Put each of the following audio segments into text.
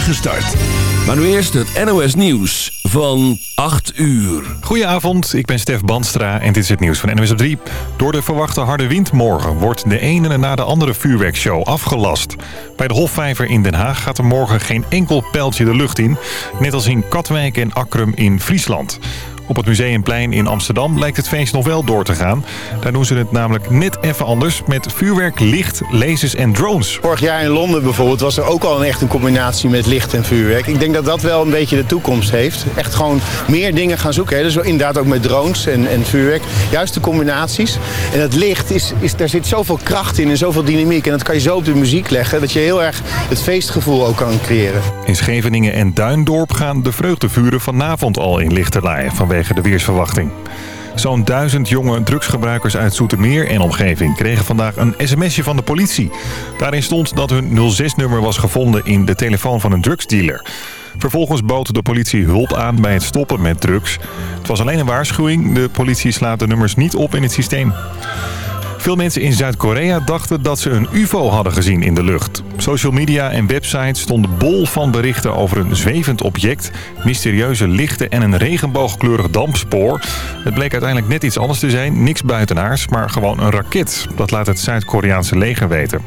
start. Maar nu eerst het NOS Nieuws van 8 uur. Goedenavond, ik ben Stef Banstra en dit is het nieuws van NOS op 3. Door de verwachte harde wind morgen wordt de ene na de andere vuurwerkshow afgelast. Bij de Hofvijver in Den Haag gaat er morgen geen enkel pijltje de lucht in. Net als in Katwijk en Akkrum in Friesland. Op het Museumplein in Amsterdam lijkt het feest nog wel door te gaan. Daar doen ze het namelijk net even anders met vuurwerk, licht, lasers en drones. Vorig jaar in Londen bijvoorbeeld was er ook al een echt een combinatie met licht en vuurwerk. Ik denk dat dat wel een beetje de toekomst heeft. Echt gewoon meer dingen gaan zoeken. Hè. Dus inderdaad ook met drones en, en vuurwerk. Juist de combinaties. En het licht, is, is, daar zit zoveel kracht in en zoveel dynamiek. En dat kan je zo op de muziek leggen dat je heel erg het feestgevoel ook kan creëren. In Scheveningen en Duindorp gaan de vreugdevuren vanavond al in lichterlaaien vanwege de weersverwachting. Zo'n duizend jonge drugsgebruikers uit Zoetermeer en omgeving kregen vandaag een sms'je van de politie. Daarin stond dat hun 06-nummer was gevonden in de telefoon van een drugsdealer. Vervolgens bood de politie hulp aan bij het stoppen met drugs. Het was alleen een waarschuwing. De politie slaat de nummers niet op in het systeem. Veel mensen in Zuid-Korea dachten dat ze een ufo hadden gezien in de lucht. Social media en websites stonden bol van berichten over een zwevend object... mysterieuze lichten en een regenboogkleurig dampspoor. Het bleek uiteindelijk net iets anders te zijn. Niks buitenaars, maar gewoon een raket. Dat laat het Zuid-Koreaanse leger weten.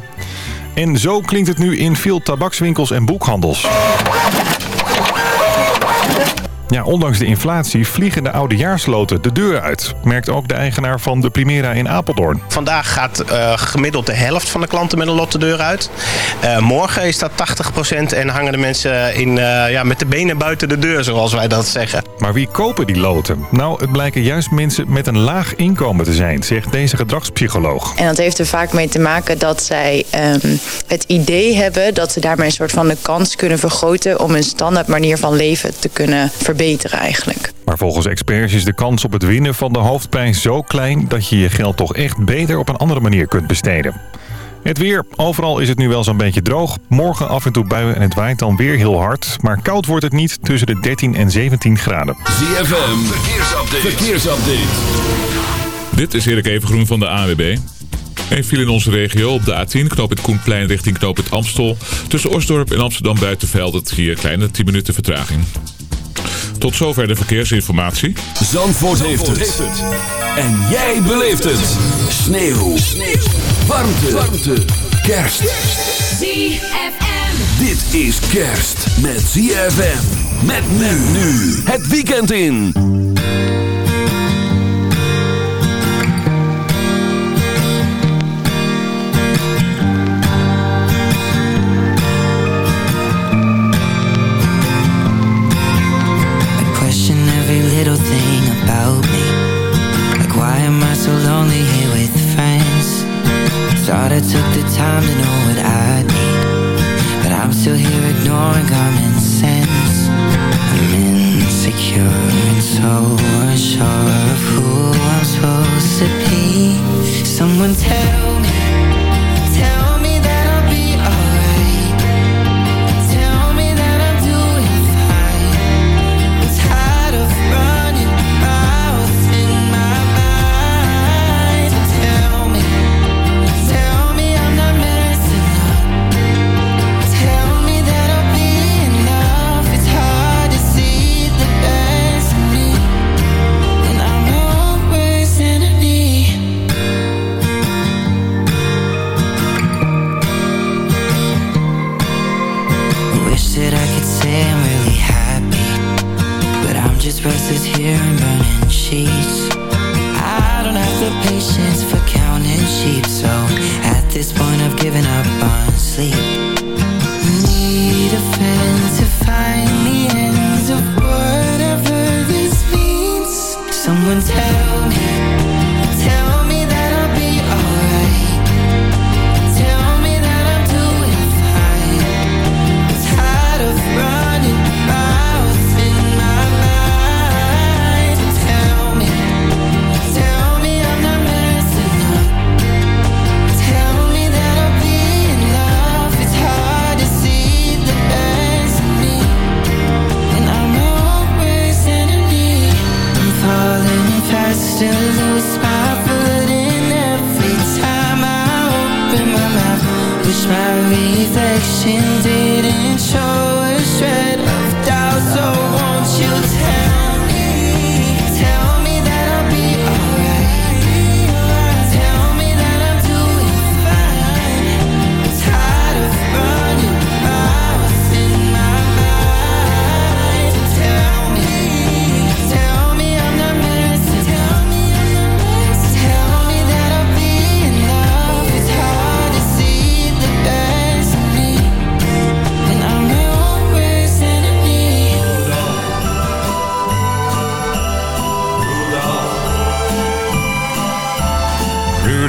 En zo klinkt het nu in veel tabakswinkels en boekhandels. Ja, ondanks de inflatie vliegen de oudejaarsloten de deur uit. Merkt ook de eigenaar van de Primera in Apeldoorn. Vandaag gaat uh, gemiddeld de helft van de klanten met een lot de deur uit. Uh, morgen is dat 80% en hangen de mensen in, uh, ja, met de benen buiten de deur, zoals wij dat zeggen. Maar wie kopen die loten? Nou, het blijken juist mensen met een laag inkomen te zijn, zegt deze gedragspsycholoog. En dat heeft er vaak mee te maken dat zij um, het idee hebben... dat ze daarmee een soort van de kans kunnen vergroten... om hun standaard manier van leven te kunnen verbeteren verbeteren eigenlijk. Maar volgens experts is de kans op het winnen van de hoofdprijs zo klein... dat je je geld toch echt beter op een andere manier kunt besteden. Het weer. Overal is het nu wel zo'n beetje droog. Morgen af en toe buien en het waait dan weer heel hard. Maar koud wordt het niet tussen de 13 en 17 graden. ZFM. Verkeersupdate. Verkeersupdate. Dit is Erik Evengroen van de AWB. Een viel in onze regio op de A10, knoop het Koenplein richting knoop het Amstel. Tussen Osdorp en Amsterdam Buitenveld het hier kleine 10 minuten vertraging. Tot zover de verkeersinformatie. Zandvoort, Zandvoort heeft, het. En jij beleeft het. Sneeuw. Sneeuw. Warmte. Warmte. Kerst. ZFM. Dit is kerst met ZFM. Met men nu. Het weekend in.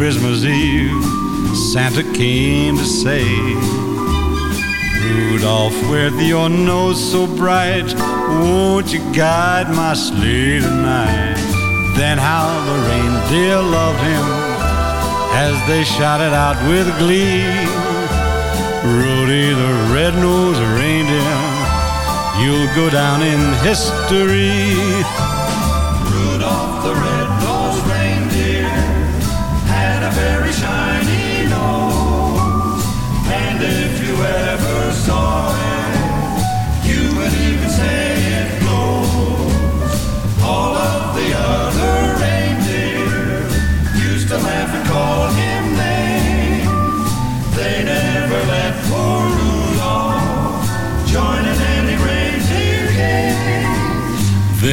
Christmas Eve, Santa came to say, Rudolph, with your nose so bright, won't you guide my sleigh tonight? Then how the reindeer loved him as they shouted out with glee. Rudy the red-nosed reindeer, you'll go down in history.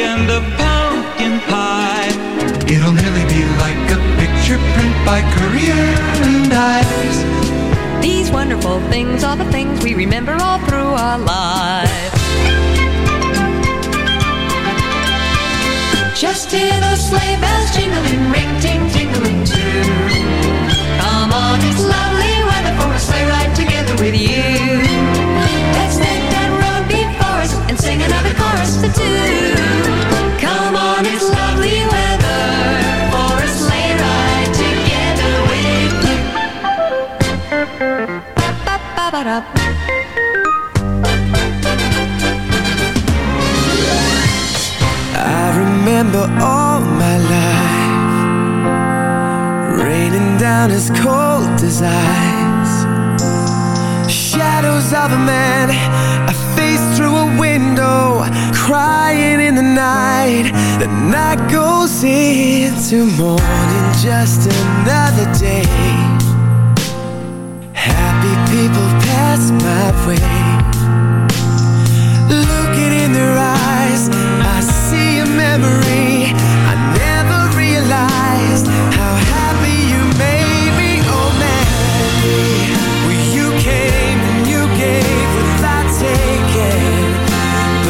and a pumpkin pie. It'll nearly be like a picture print by Career and Ives. These wonderful things are the things we remember all through our lives. Just hear the sleigh bells jingling, ring ting tingling too. Come on, it's lovely weather for a sleigh ride together with you. Let's make that road before us and sing another chorus or two. remember all my life. Raining down as cold as ice. Shadows of a man I face through a window Crying in the night. The night goes into morning Just another day. Happy people pass my way.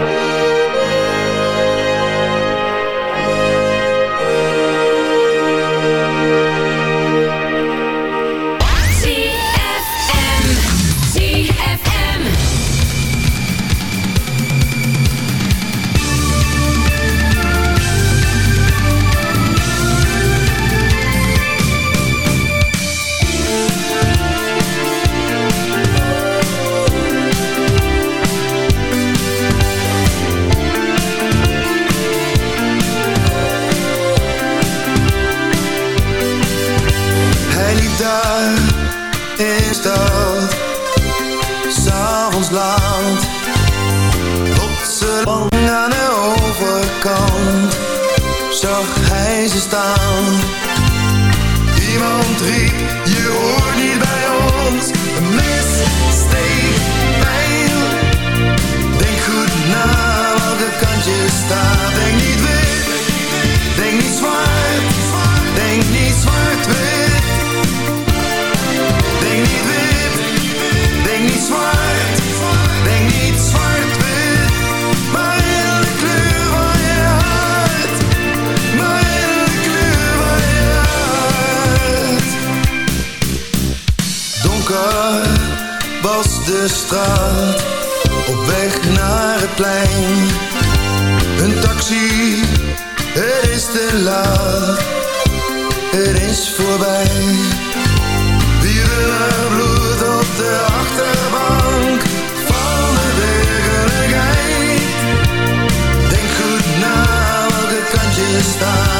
Thank Het er is voorbij. Dieren bloed op de achterbank van de burgerij. Denk goed na welke kant je staat.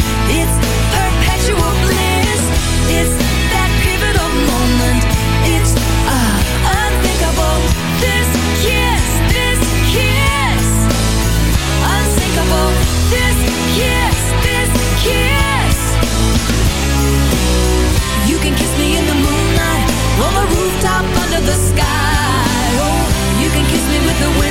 the wind.